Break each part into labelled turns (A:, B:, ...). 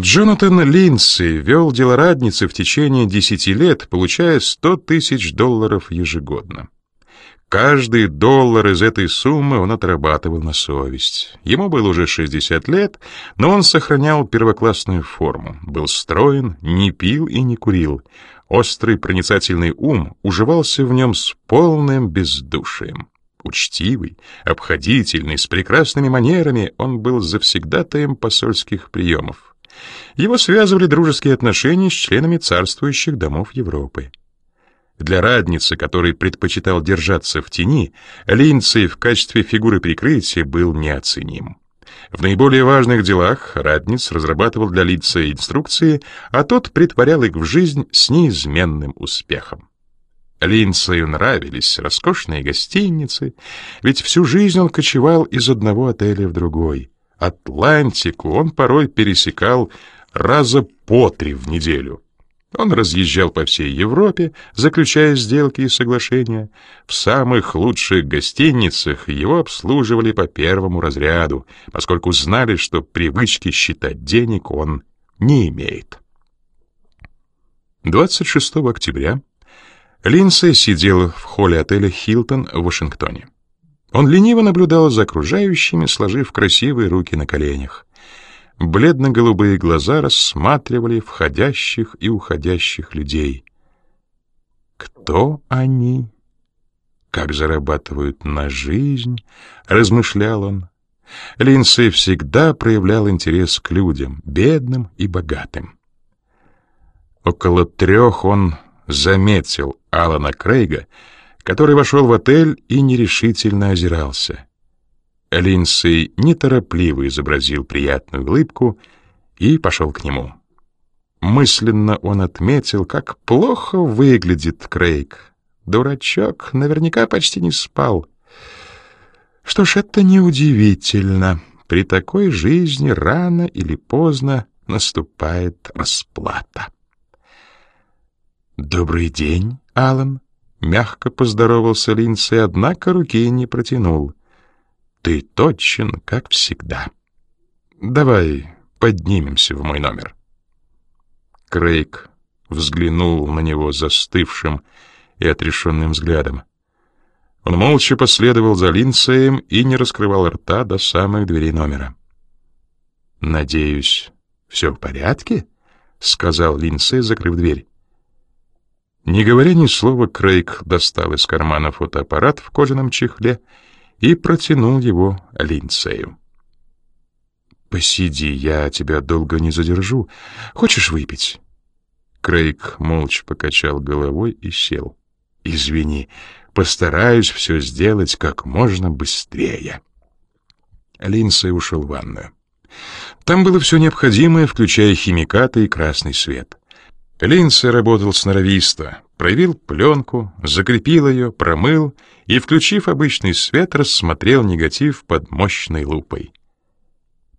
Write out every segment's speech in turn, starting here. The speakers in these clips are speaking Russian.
A: Джонатан Линдси вел дело радницы в течение десяти лет, получая сто тысяч долларов ежегодно. Каждый доллар из этой суммы он отрабатывал на совесть. Ему было уже 60 лет, но он сохранял первоклассную форму, был строен, не пил и не курил. Острый проницательный ум уживался в нем с полным бездушием. Учтивый, обходительный, с прекрасными манерами, он был завсегдатаем посольских приемов. Его связывали дружеские отношения с членами царствующих домов Европы. Для радницы, который предпочитал держаться в тени, Линдсей в качестве фигуры прикрытия был неоценим. В наиболее важных делах Радниц разрабатывал для лица инструкции, а тот притворял их в жизнь с неизменным успехом. Линдсею нравились роскошные гостиницы, ведь всю жизнь он кочевал из одного отеля в другой. Атлантику он порой пересекал раза по три в неделю — он разъезжал по всей Европе, заключая сделки и соглашения. В самых лучших гостиницах его обслуживали по первому разряду, поскольку знали, что привычки считать денег он не имеет. 26 октября Линдсей сидел в холле отеля «Хилтон» в Вашингтоне. Он лениво наблюдал за окружающими, сложив красивые руки на коленях. Бледно-голубые глаза рассматривали входящих и уходящих людей. Кто они? Как зарабатывают на жизнь? Размышлял он. Линдсей всегда проявлял интерес к людям, бедным и богатым. Около трех он заметил Алана Крейга, который вошел в отель и нерешительно озирался. Линдсей неторопливо изобразил приятную улыбку и пошел к нему. Мысленно он отметил, как плохо выглядит Крейг. Дурачок наверняка почти не спал. Что ж, это неудивительно. При такой жизни рано или поздно наступает расплата. «Добрый день, Алан», — мягко поздоровался Линдсей, однако руки не протянул. Ты точен, как всегда. Давай поднимемся в мой номер. Крейг взглянул на него застывшим и отрешенным взглядом. Он молча последовал за Линдсеем и не раскрывал рта до самых дверей номера. «Надеюсь, все в порядке?» — сказал Линдсей, закрыв дверь. Не говоря ни слова, Крейг достал из кармана фотоаппарат в кожаном чехле и протянул его Линдсею. «Посиди, я тебя долго не задержу. Хочешь выпить?» Крейг молча покачал головой и сел. «Извини, постараюсь все сделать как можно быстрее». Линдсей ушел в ванную. Там было все необходимое, включая химикаты и красный свет. Линдсей работал сноровисто, проявил пленку, закрепил ее, промыл и, включив обычный свет, рассмотрел негатив под мощной лупой.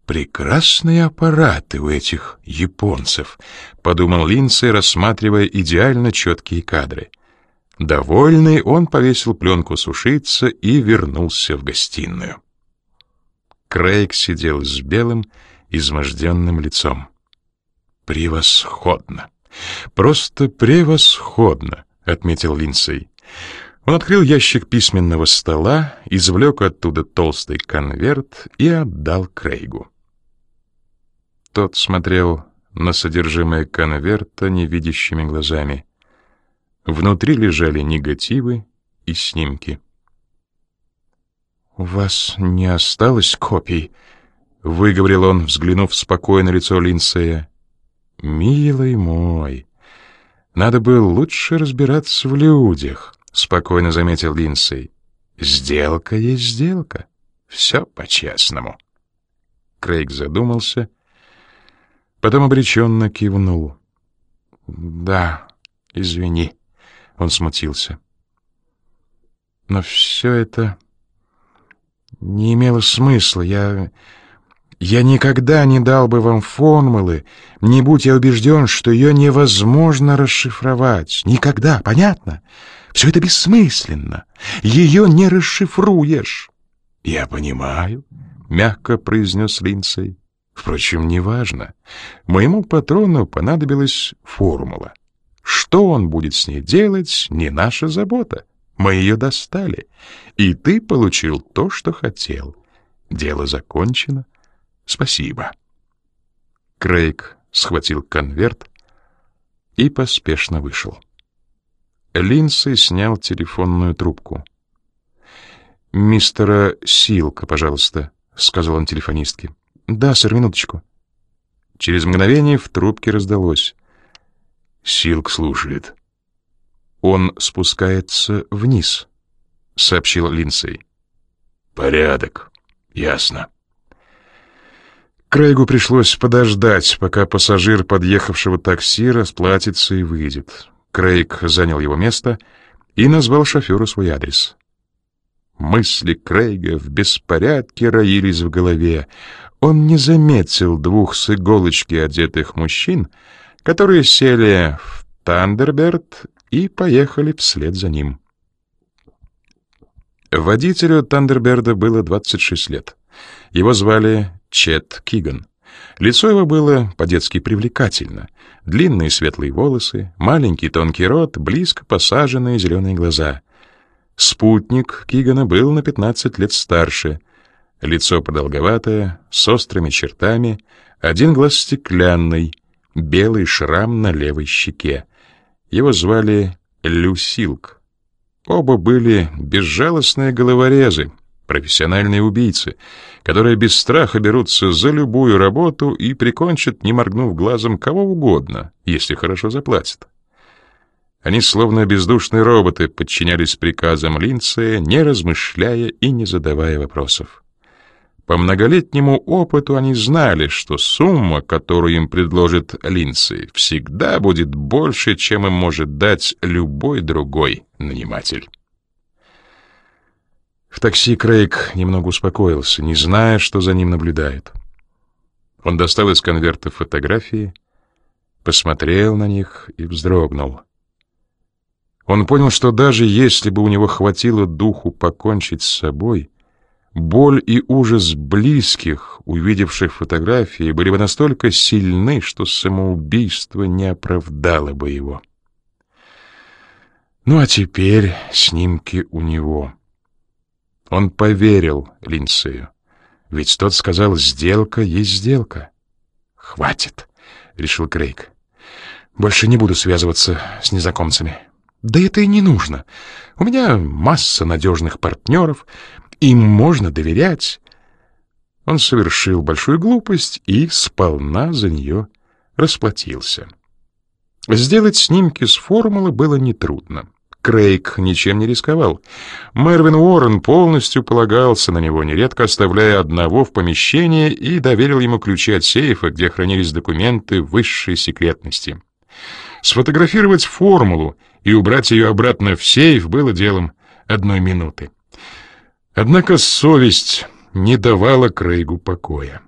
A: «Прекрасные аппараты у этих японцев», — подумал Линдсей, рассматривая идеально четкие кадры. Довольный, он повесил пленку сушиться и вернулся в гостиную. Крейг сидел с белым, изможденным лицом. «Превосходно!» «Просто превосходно», — отметил Линдсей. Он открыл ящик письменного стола, извлек оттуда толстый конверт и отдал Крейгу. Тот смотрел на содержимое конверта невидящими глазами. Внутри лежали негативы и снимки. «У вас не осталось копий?» — выговорил он, взглянув спокойно лицо Линдсея. «Милый мой, надо было лучше разбираться в людях», — спокойно заметил Линдсей. «Сделка есть сделка. Все по-честному». Крейг задумался, потом обреченно кивнул. «Да, извини», — он смутился. «Но все это не имело смысла. Я я никогда не дал бы вам формулы, не будь я убежден, что ее невозможно расшифровать. Никогда, понятно? Все это бессмысленно. Ее не расшифруешь. — Я понимаю, — мягко произнес Линдсей. — Впрочем, неважно. Моему патрону понадобилась формула. Что он будет с ней делать, не наша забота. Мы ее достали, и ты получил то, что хотел. Дело закончено. Спасибо. Крейг схватил конверт и поспешно вышел. Линдси снял телефонную трубку. «Мистера Силка, пожалуйста», — сказал он телефонистке. «Да, сэр, минуточку». Через мгновение в трубке раздалось. Силк слушает. «Он спускается вниз», — сообщил Линдсей. «Порядок. Ясно». Крейгу пришлось подождать, пока пассажир подъехавшего такси расплатится и выйдет. Крейг занял его место и назвал шоферу свой адрес. Мысли Крейга в беспорядке роились в голове. Он не заметил двух с иголочки одетых мужчин, которые сели в Тандерберт и поехали вслед за ним. Водителю Тандерберда было 26 лет. Его звали Чет Киган. Лицо его было по-детски привлекательно. Длинные светлые волосы, маленький тонкий рот, близко посаженные зеленые глаза. Спутник Кигана был на 15 лет старше. Лицо продолговатое, с острыми чертами, один глаз стеклянный, белый шрам на левой щеке. Его звали Люсилк. Оба были безжалостные головорезы, профессиональные убийцы, которые без страха берутся за любую работу и прикончат, не моргнув глазом, кого угодно, если хорошо заплатят. Они, словно бездушные роботы, подчинялись приказам Линдсея, не размышляя и не задавая вопросов. По многолетнему опыту они знали, что сумма, которую им предложит Линдсей, всегда будет больше, чем им может дать любой другой наниматель. В такси Крейг немного успокоился, не зная, что за ним наблюдают. Он достал из конверта фотографии, посмотрел на них и вздрогнул. Он понял, что даже если бы у него хватило духу покончить с собой, Боль и ужас близких, увидевших фотографии, были бы настолько сильны, что самоубийство не оправдало бы его. Ну а теперь снимки у него. Он поверил Линдсею, ведь тот сказал «сделка есть сделка». «Хватит», — решил Крейг. «Больше не буду связываться с незнакомцами». «Да это и не нужно. У меня масса надежных партнеров, им можно доверять. Он совершил большую глупость и сполна за нее расплатился. Сделать снимки с формулы было нетрудно. Крейг ничем не рисковал. Мервин Уоррен полностью полагался на него, нередко оставляя одного в помещении и доверил ему ключи от сейфа, где хранились документы высшей секретности. Сфотографировать формулу и убрать ее обратно в сейф было делом одной минуты. Однако совесть не давала Крейгу покоя.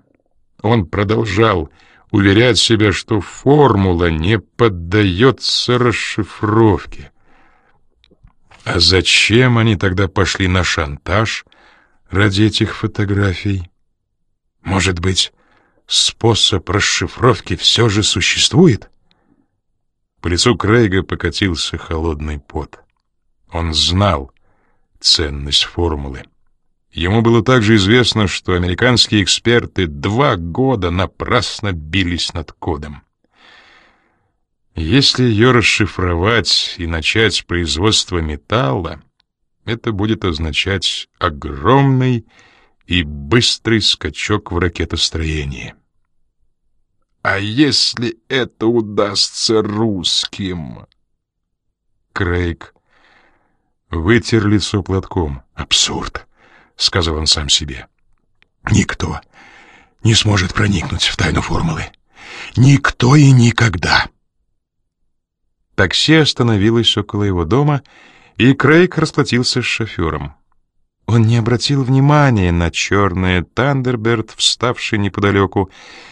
A: Он продолжал уверять себя, что формула не поддается расшифровке. А зачем они тогда пошли на шантаж ради этих фотографий? Может быть, способ расшифровки все же существует? По лицу Крейга покатился холодный пот. Он знал ценность формулы. Ему было также известно, что американские эксперты два года напрасно бились над кодом. Если ее расшифровать и начать производство металла, это будет означать огромный и быстрый скачок в ракетостроении. А если это удастся русским? Крейг вытер лицо платком. Абсурд. — сказал он сам себе. «Никто не сможет проникнуть в тайну формулы. Никто и никогда». Такси остановилось около его дома, и Крейг расплатился с шофером. Он не обратил внимания на черный Тандерберт, вставший неподалеку,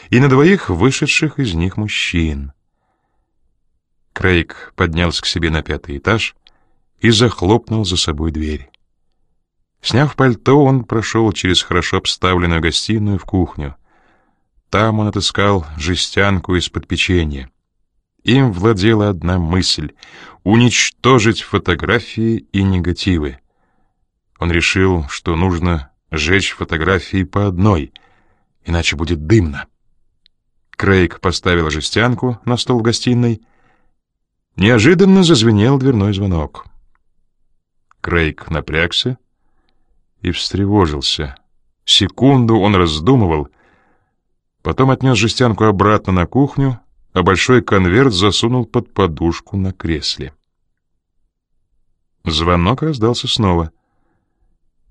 A: и на двоих вышедших из них мужчин. Крейг поднялся к себе на пятый этаж и захлопнул за собой дверь. Сняв пальто, он прошел через хорошо обставленную гостиную в кухню. Там он отыскал жестянку из-под печенья. Им владела одна мысль — уничтожить фотографии и негативы. Он решил, что нужно сжечь фотографии по одной, иначе будет дымно. Крейг поставил жестянку на стол в гостиной. Неожиданно зазвенел дверной звонок. Крейг напрягся и встревожился. Секунду он раздумывал, потом отнес жестянку обратно на кухню, а большой конверт засунул под подушку на кресле. Звонок раздался снова.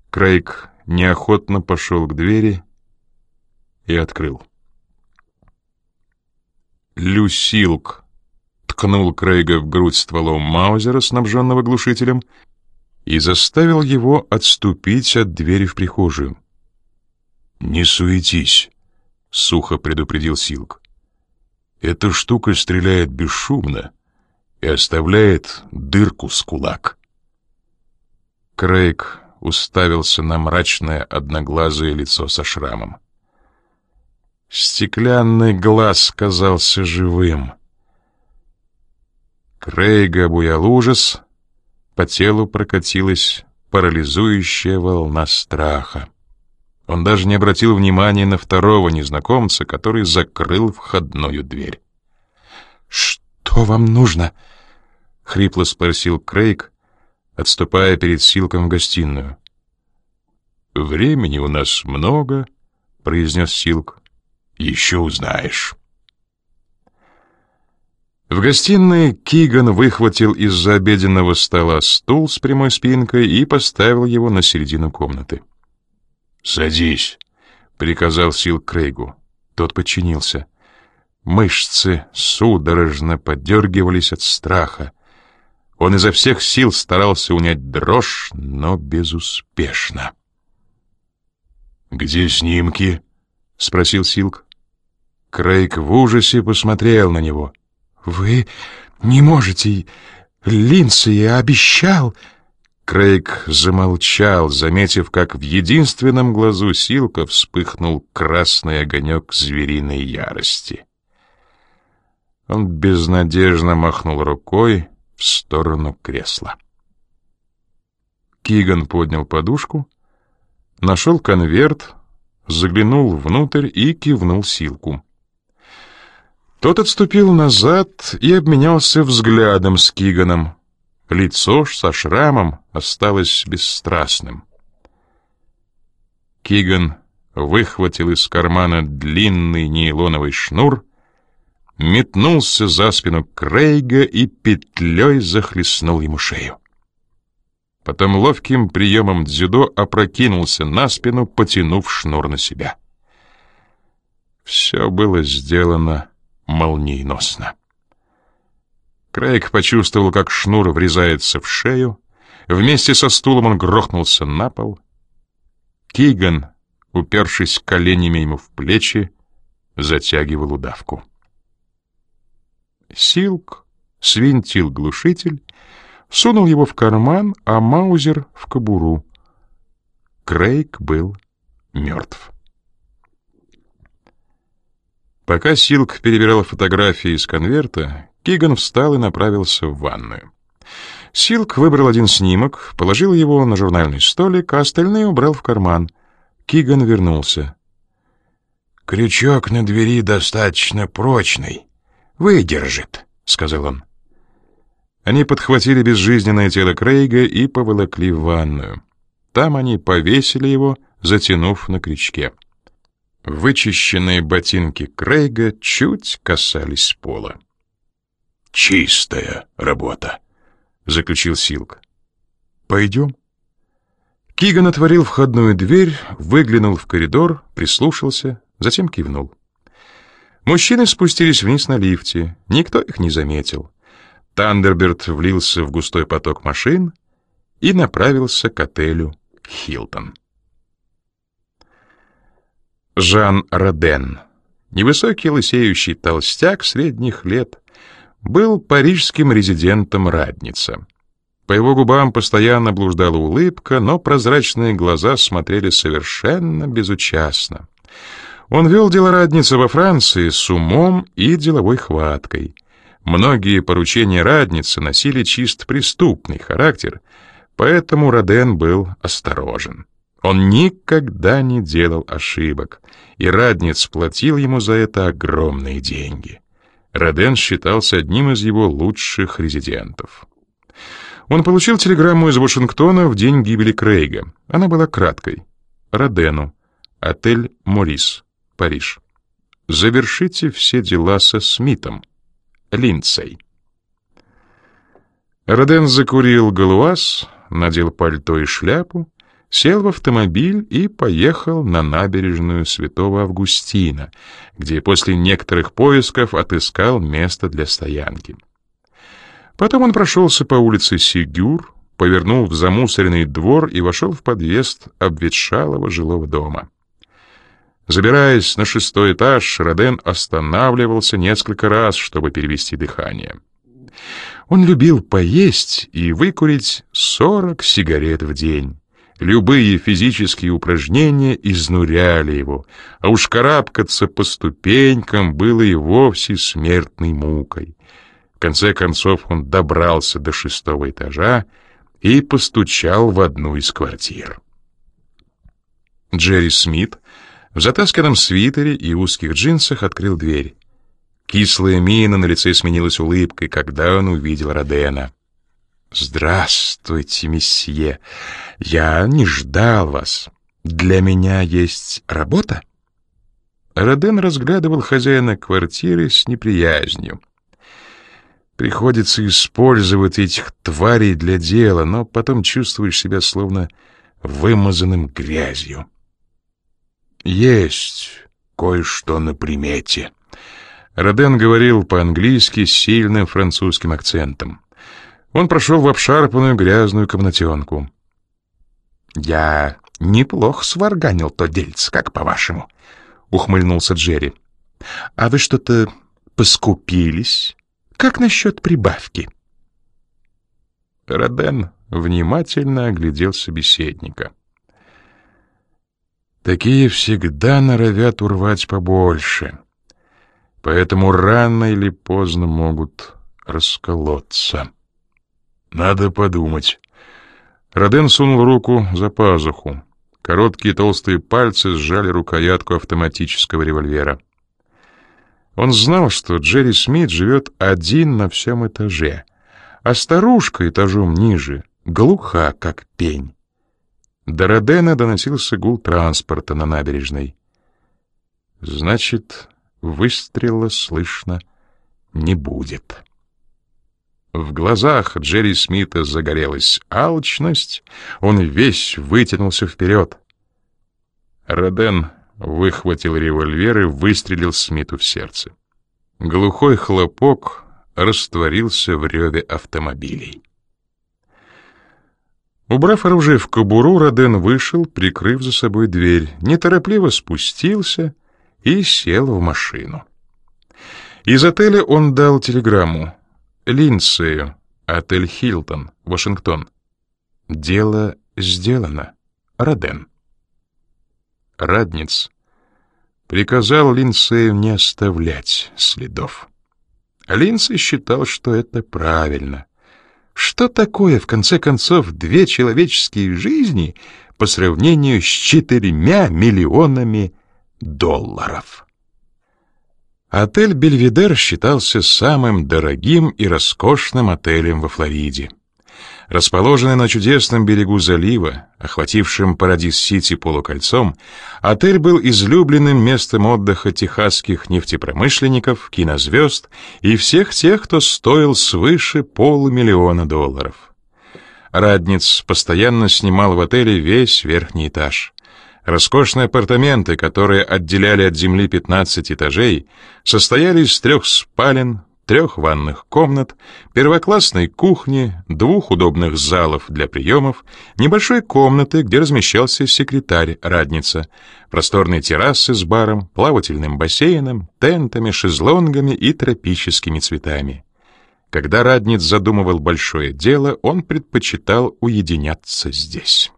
A: Крейг неохотно пошел к двери и открыл. Люсилк ткнул Крейга в грудь стволом Маузера, снабженного глушителем, и заставил его отступить от двери в прихожую. «Не суетись», — сухо предупредил Силк. «Эта штука стреляет бесшумно и оставляет дырку с кулак». Крейг уставился на мрачное одноглазое лицо со шрамом. Стеклянный глаз казался живым. Крейга обуял ужас, по телу прокатилась парализующая волна страха. Он даже не обратил внимания на второго незнакомца, который закрыл входную дверь. «Что вам нужно?» — хрипло спросил Крейг, отступая перед Силком в гостиную. «Времени у нас много», — произнес Силк. Еще узнаешь. В гостиной Киган выхватил из-за обеденного стола стул с прямой спинкой и поставил его на середину комнаты. «Садись», — приказал Сил Крейгу. Тот подчинился. Мышцы судорожно подергивались от страха. Он изо всех сил старался унять дрожь, но безуспешно. «Где снимки?» — спросил Силк. Крейг в ужасе посмотрел на него. «Вы не можете... Линдси, обещал...» Крейг замолчал, заметив, как в единственном глазу Силка вспыхнул красный огонек звериной ярости. Он безнадежно махнул рукой в сторону кресла. Киган поднял подушку, нашел конверт, заглянул внутрь и кивнул Силку. Тот отступил назад и обменялся взглядом с Киганом. Лицо ж со шрамом осталось бесстрастным. Киган выхватил из кармана длинный нейлоновый шнур, метнулся за спину Крейга и петлей захлестнул ему шею. Потом ловким приемом дзюдо опрокинулся на спину, потянув шнур на себя. Все было сделано молниеносно. Крейг почувствовал, как шнур врезается в шею. Вместе со стулом он грохнулся на пол. Киган, упершись коленями ему в плечи, затягивал удавку. Силк свинтил глушитель, сунул его в карман, а Маузер — в кобуру. Крейг был мертв. Пока Силк перебирал фотографии из конверта, Киган встал и направился в ванную. Силк выбрал один снимок, положил его на журнальный столик, а остальные убрал в карман. Киган вернулся. «Крючок на двери достаточно прочный. Выдержит», — сказал он. Они подхватили безжизненное тело Крейга и поволокли в ванную. Там они повесили его, затянув на крючке. Вычищенные ботинки Крейга чуть касались пола. «Чистая работа», — заключил Силк. «Пойдем?» Киган отворил входную дверь, выглянул в коридор, прислушался, затем кивнул. Мужчины спустились вниз на лифте, никто их не заметил. Тандерберт влился в густой поток машин и направился к отелю «Хилтон». Жан Роден, невысокий лысеющий толстяк средних лет, был парижским резидентом Радница. По его губам постоянно блуждала улыбка, но прозрачные глаза смотрели совершенно безучастно. Он вел дело Радницы во Франции с умом и деловой хваткой. Многие поручения Радницы носили чист преступный характер, поэтому Роден был осторожен. Он никогда не делал ошибок, и Радниц платил ему за это огромные деньги. Роден считался одним из его лучших резидентов. Он получил телеграмму из Вашингтона в день гибели Крейга. Она была краткой. Родену. Отель «Морис», Париж. Завершите все дела со Смитом. Линдсей. Роден закурил галуаз, надел пальто и шляпу, сел в автомобиль и поехал на набережную Святого Августина, где после некоторых поисков отыскал место для стоянки. Потом он прошелся по улице Сигюр, повернул в замусоренный двор и вошел в подъезд обветшалого жилого дома. Забираясь на шестой этаж, Роден останавливался несколько раз, чтобы перевести дыхание. Он любил поесть и выкурить сорок сигарет в день. Любые физические упражнения изнуряли его, а уж карабкаться по ступенькам было и вовсе смертной мукой. В конце концов он добрался до шестого этажа и постучал в одну из квартир. Джерри Смит в затасканном свитере и узких джинсах открыл дверь. Кислая мина на лице сменилась улыбкой, когда он увидел Родена. «Здравствуйте, месье. Я не ждал вас. Для меня есть работа?» Роден разглядывал хозяина квартиры с неприязнью. Приходится использовать этих тварей для дела, но потом чувствуешь себя словно вымазанным грязью. «Есть кое-что на примете». Роден говорил по-английски с сильным французским акцентом. Он прошел в обшарпанную грязную комнатенку. «Я неплохо сварганил то дельце, как по-вашему?» — ухмыльнулся Джерри. «А вы что-то поскупились? Как насчет прибавки?» Роден внимательно оглядел собеседника. «Такие всегда норовят урвать побольше, поэтому рано или поздно могут расколоться». Надо подумать. Роден сунул руку за пазуху. Короткие толстые пальцы сжали рукоятку автоматического револьвера. Он знал, что Джерри Смит живет один на всем этаже, а старушка этажом ниже глуха, как пень. До Родена доносился гул транспорта на набережной. Значит, выстрела слышно не будет. В глазах Джерри Смита загорелась алчность, он весь вытянулся вперед. Роден выхватил револьвер и выстрелил Смиту в сердце. Глухой хлопок растворился в реве автомобилей. Убрав оружие в кобуру, Роден вышел, прикрыв за собой дверь, неторопливо спустился и сел в машину. Из отеля он дал телеграмму. Линдсею, отель «Хилтон», Вашингтон. Дело сделано. Роден. Радниц приказал Линдсею не оставлять следов. Линдсей считал, что это правильно. Что такое, в конце концов, две человеческие жизни по сравнению с четырьмя миллионами долларов? Отель «Бельведер» считался самым дорогим и роскошным отелем во Флориде. Расположенный на чудесном берегу залива, охватившем Парадис-Сити полукольцом, отель был излюбленным местом отдыха техасских нефтепромышленников, кинозвезд и всех тех, кто стоил свыше полумиллиона долларов. Радниц постоянно снимал в отеле весь верхний этаж. Роскошные апартаменты, которые отделяли от земли 15 этажей, состояли из трех спален, трех ванных комнат, первоклассной кухни, двух удобных залов для приемов, небольшой комнаты, где размещался секретарь-радница, просторной террасы с баром, плавательным бассейном, тентами, шезлонгами и тропическими цветами. Когда радниц задумывал большое дело, он предпочитал уединяться здесь.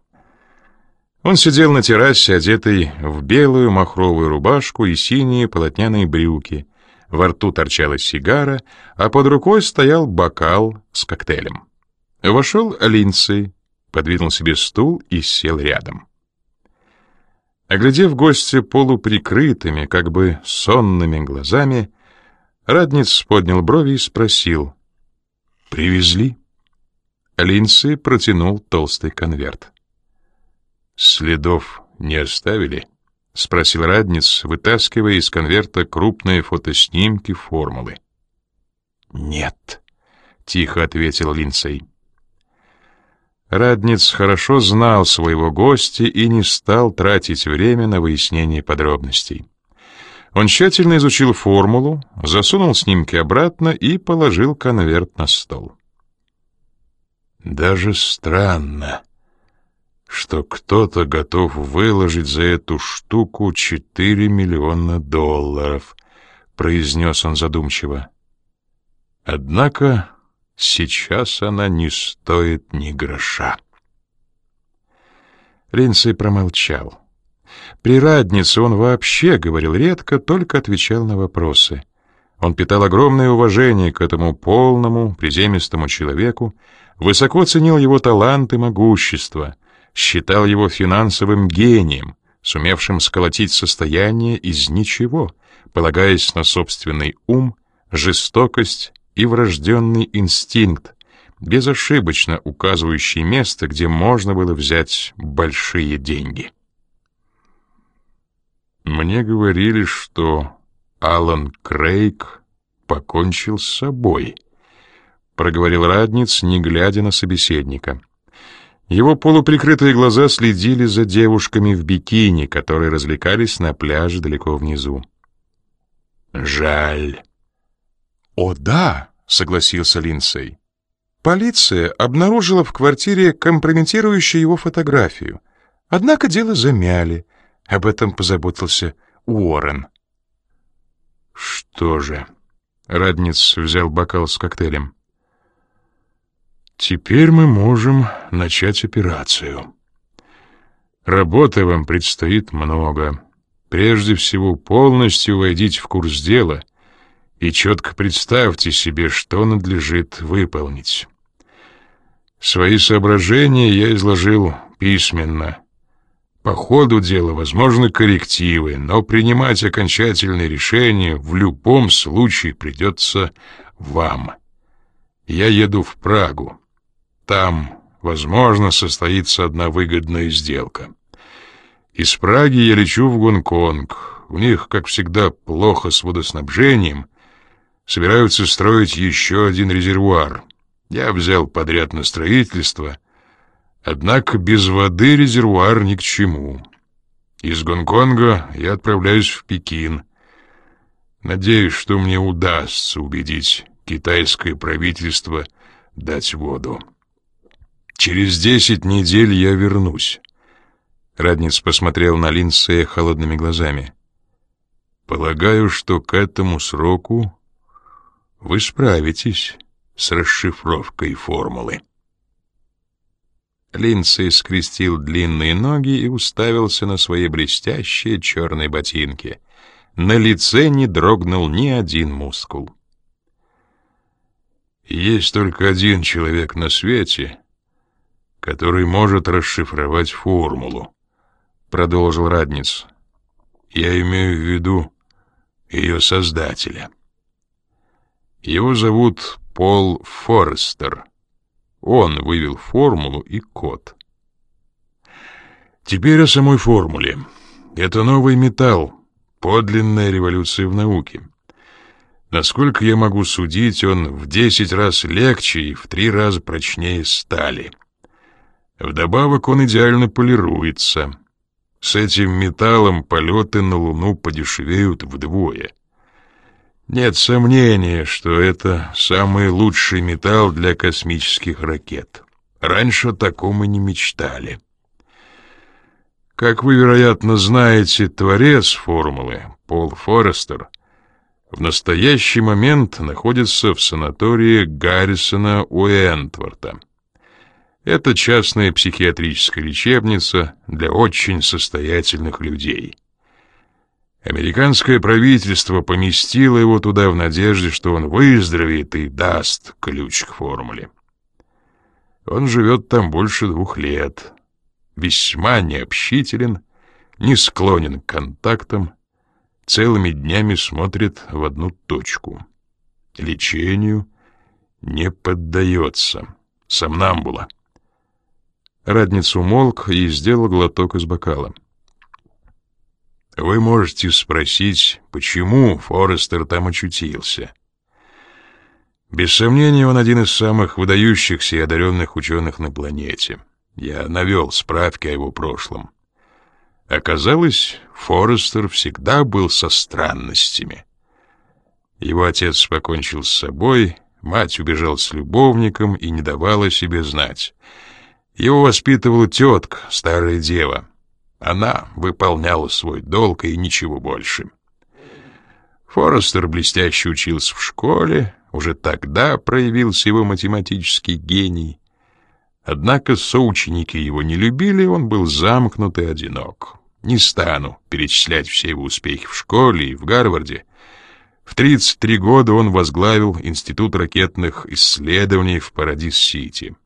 A: Он сидел на террасе, одетый в белую махровую рубашку и синие полотняные брюки. Во рту торчала сигара, а под рукой стоял бокал с коктейлем. Вошел Линдсей, подвинул себе стул и сел рядом. Оглядев гостя полуприкрытыми, как бы сонными глазами, Радниц поднял брови и спросил. «Привезли?» Линдсей протянул толстый конверт. «Следов не оставили?» — спросил Радниц, вытаскивая из конверта крупные фотоснимки формулы. «Нет», — тихо ответил Линдсей. Радниц хорошо знал своего гостя и не стал тратить время на выяснение подробностей. Он тщательно изучил формулу, засунул снимки обратно и положил конверт на стол. «Даже странно», что кто-то готов выложить за эту штуку 4 миллиона долларов, произнес он задумчиво. Однако сейчас она не стоит ни гроша. Линдсей промолчал. При раднице он вообще говорил редко, только отвечал на вопросы. Он питал огромное уважение к этому полному, приземистому человеку, высоко ценил его талант и могущество — считал его финансовым гением, сумевшим сколотить состояние из ничего, полагаясь на собственный ум, жестокость и врожденный инстинкт, безошибочно указывающий место, где можно было взять большие деньги. Мне говорили, что Алан Крейг покончил с собой, проговорил Радниц, не глядя на собеседника. Его полуприкрытые глаза следили за девушками в бикини, которые развлекались на пляже далеко внизу. «Жаль». «О, да», — согласился Линдсей. Полиция обнаружила в квартире компрометирующую его фотографию. Однако дело замяли. Об этом позаботился Уоррен. «Что же?» — Радниц взял бокал с коктейлем. Теперь мы можем начать операцию. Работы вам предстоит много. Прежде всего, полностью войдите в курс дела и четко представьте себе, что надлежит выполнить. Свои соображения я изложил письменно. По ходу дела возможны коррективы, но принимать окончательное решение в любом случае придется вам. Я еду в Прагу. Там, возможно, состоится одна выгодная сделка. Из Праги я лечу в Гонконг. У них, как всегда, плохо с водоснабжением. Собираются строить еще один резервуар. Я взял подряд на строительство. Однако без воды резервуар ни к чему. Из Гонконга я отправляюсь в Пекин. Надеюсь, что мне удастся убедить китайское правительство дать воду. Через десять недель я вернусь. Радниц посмотрел на Линдсея холодными глазами. Полагаю, что к этому сроку вы справитесь с расшифровкой формулы. Линдсей скрестил длинные ноги и уставился на свои блестящие черные ботинки. На лице не дрогнул ни один мускул. Есть только один человек на свете, который может расшифровать формулу, продолжил Радниц. Я имею в виду ее создателя. Его зовут Пол Форестер. Он вывел формулу и код. Теперь о самой формуле. Это новый металл, подлинная революция в науке. Насколько я могу судить, он в десять раз легче и в три раза прочнее стали. Вдобавок он идеально полируется. С этим металлом полеты на Луну подешевеют вдвое. Нет сомнения, что это самый лучший металл для космических ракет. Раньше о таком и не мечтали. Как вы, вероятно, знаете, творец формулы, Пол Форестер, в настоящий момент находится в санатории Гаррисона Уэнтворта — Это частная психиатрическая лечебница для очень состоятельных людей. Американское правительство поместило его туда в надежде, что он выздоровеет и даст ключ к формуле. Он живет там больше двух лет, весьма необщителен, не склонен к контактам, целыми днями смотрит в одну точку. Лечению не поддается. Сомнамбула. Радница умолк и сделал глоток из бокала. Вы можете спросить, почему Форестер там очутился. Без сомнения, он один из самых выдающихся и одаренных ученых на планете. Я навел справки о его прошлом. Оказалось, Форестер всегда был со странностями. Его отец покончил с собой, мать убежала с любовником и не давала себе знать. Его воспитывала тетка, старая дева — она выполняла свой долг и ничего больше. Форестер блестяще учился в школе, уже тогда проявился его математический гений. Однако соученики его не любили, он был замкнут и одинок. Не стану перечислять все его успехи в школе и в Гарварде. В 33 года он возглавил Институт ракетных исследований в Парадис-Сити.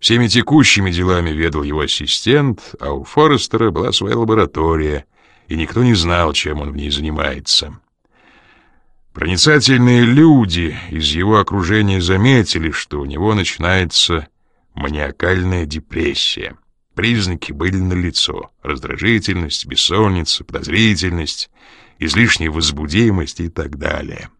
A: Всеми текущими делами ведал его ассистент, а у Форестера была своя лаборатория, и никто не знал, чем он в ней занимается. Проницательные люди из его окружения заметили, что у него начинается маниакальная депрессия. Признаки были налицо: раздражительность, бессонница, подозрительность, излишняя возбудимость и так далее.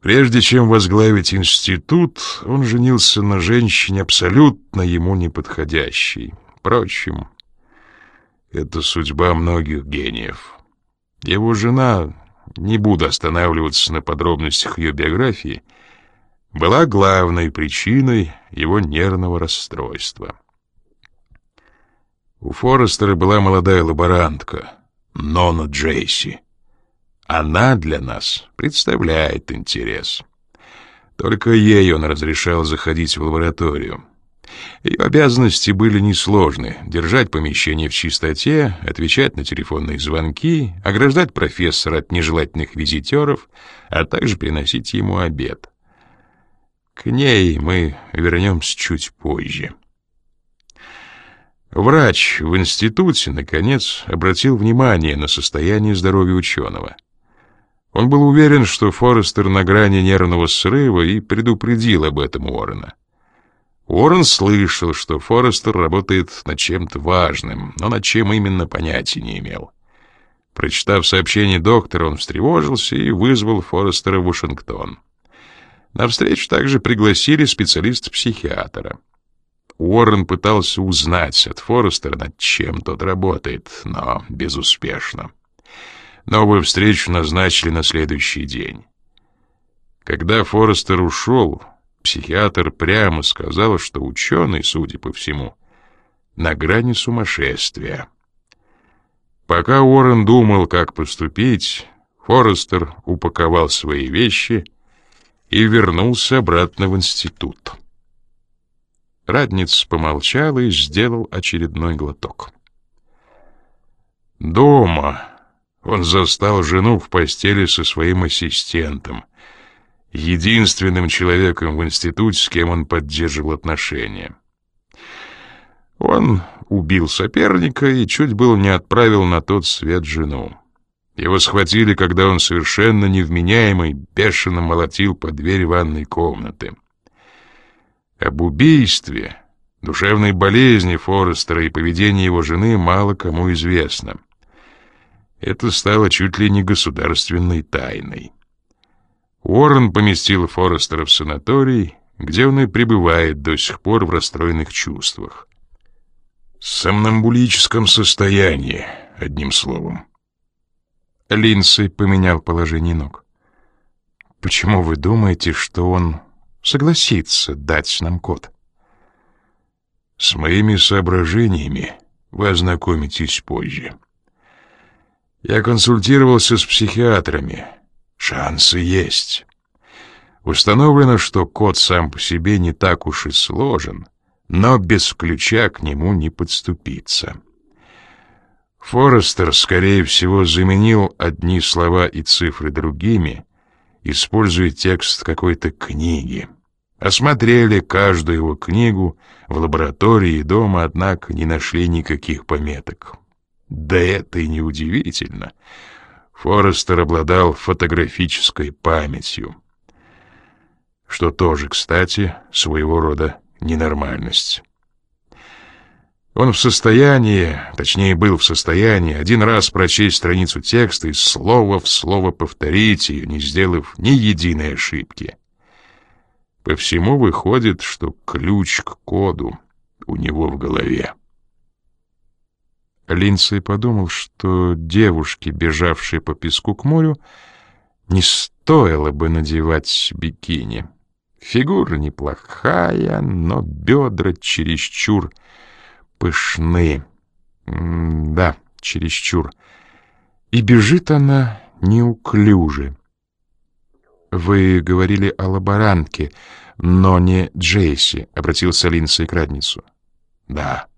A: Прежде чем возглавить институт, он женился на женщине абсолютно ему неподходящей. Впрочем, это судьба многих гениев. Его жена, не буду останавливаться на подробностях ее биографии, была главной причиной его нервного расстройства. У Форестера была молодая лаборантка, Нона Джейси. Она для нас представляет интерес. Только ей он разрешал заходить в лабораторию. Ее обязанности были несложны — держать помещение в чистоте, отвечать на телефонные звонки, ограждать профессора от нежелательных визитеров, а также приносить ему обед. К ней мы вернемся чуть позже. Врач в институте, наконец, обратил внимание на состояние здоровья ученого — он был уверен, что Форестер на грани нервного срыва и предупредил об этом Уоррена. Уоррен слышал, что Форестер работает над чем-то важным, но над чем именно понятия не имел. Прочитав сообщение доктора, он встревожился и вызвал Форестера в Вашингтон. На встречу также пригласили специалиста-психиатра. Уоррен пытался узнать от Форестера, над чем тот работает, но безуспешно. Новую встречу назначили на следующий день. Когда Форестер ушел, психиатр прямо сказал, что ученый, судя по всему, на грани сумасшествия. Пока Уоррен думал, как поступить, Форестер упаковал свои вещи и вернулся обратно в институт. Радниц помолчал и сделал очередной глоток. Дома он застал жену в постели со своим ассистентом, единственным человеком в институте, с кем он поддерживал отношения. Он убил соперника и чуть было не отправил на тот свет жену. Его схватили, когда он совершенно невменяемый бешено молотил по двери ванной комнаты. Об убийстве, душевной болезни Форестера и поведении его жены мало кому известно — это стало чуть ли не государственной тайной. Уоррен поместил Форестера в санаторий, где он и пребывает до сих пор в расстроенных чувствах. В сомнамбулическом состоянии, одним словом. Линдси поменял положение ног. «Почему вы думаете, что он согласится дать нам код?» «С моими соображениями вы ознакомитесь позже». Я консультировался с психиатрами. Шансы есть. Установлено, что код сам по себе не так уж и сложен, но без ключа к нему не подступиться. Форестер, скорее всего, заменил одни слова и цифры другими, используя текст какой-то книги. Осмотрели каждую его книгу в лаборатории и дома, однако не нашли никаких пометок. Да это и не удивительно. Форестер обладал фотографической памятью, что тоже, кстати, своего рода ненормальность. Он в состоянии, точнее был в состоянии, один раз прочесть страницу текста и слово в слово повторить ее, не сделав ни единой ошибки. По всему выходит, что ключ к коду у него в голове. Линдсей подумал, что девушке, бежавшей по песку к морю, не стоило бы надевать бикини. Фигура неплохая, но бедра чересчур пышны. Да, чересчур. И бежит она неуклюже. «Вы говорили о лаборантке, но не Джейси», — обратился Линдсей к Радницу. «Да».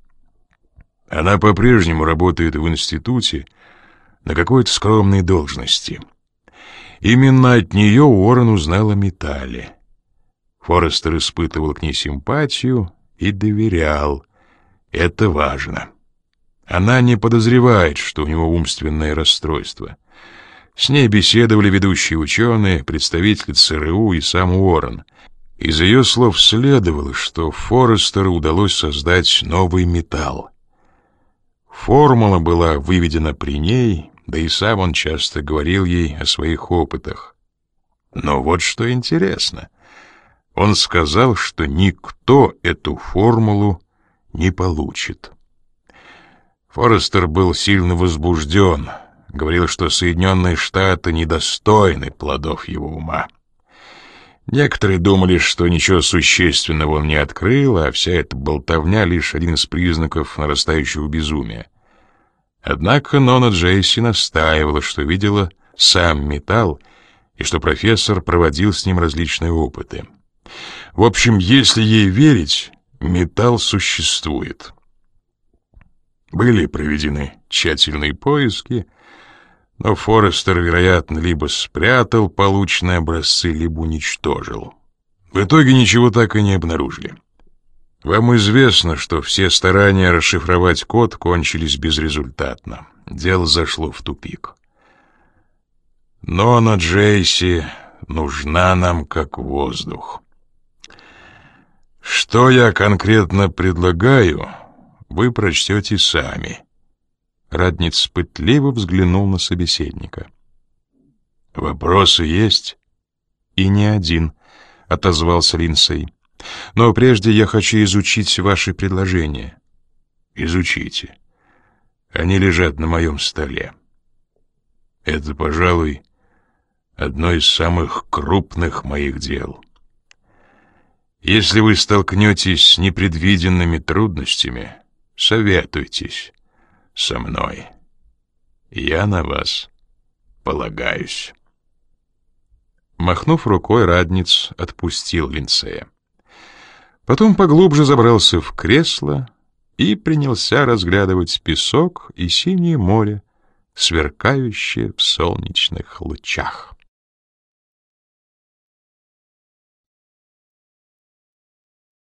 A: Она по-прежнему работает в институте на какой-то скромной должности. Именно от нее Уоррен узнал о металле. Форестер испытывал к ней симпатию и доверял. Это важно. Она не подозревает, что у него умственное расстройство. С ней беседовали ведущие ученые, представители ЦРУ и сам Уоррен. Из ее слов следовало, что Форестеру удалось создать новый металл. Формула была выведена при ней, да и сам он часто говорил ей о своих опытах. Но вот что интересно. Он сказал, что никто эту формулу не получит. Форестер был сильно возбужден — говорил, что Соединенные Штаты недостойны плодов его ума. Некоторые думали, что ничего существенного он не открыл, а вся эта болтовня — лишь один из признаков нарастающего безумия. Однако Нона Джейси настаивала, что видела сам металл и что профессор проводил с ним различные опыты. В общем, если ей верить, металл существует. Были проведены тщательные поиски — но Форестер, вероятно, либо спрятал полученные образцы, либо уничтожил. В итоге ничего так и не обнаружили. Вам известно, что все старания расшифровать код кончились безрезультатно. Дело зашло в тупик. Но на Джейси нужна нам как воздух. Что я конкретно предлагаю, вы прочтете сами. Радниц пытливо взглянул на собеседника. «Вопросы есть?» «И не один», — отозвался Линсей. «Но прежде я хочу изучить ваши предложения». «Изучите. Они лежат на моем столе. Это, пожалуй, одно из самых крупных моих дел. Если вы столкнетесь с непредвиденными трудностями, советуйтесь» со мной. Я на вас полагаюсь. Махнув рукой, Радниц отпустил Линцея. Потом поглубже забрался в кресло и принялся разглядывать песок и синее море, сверкающее в солнечных лучах.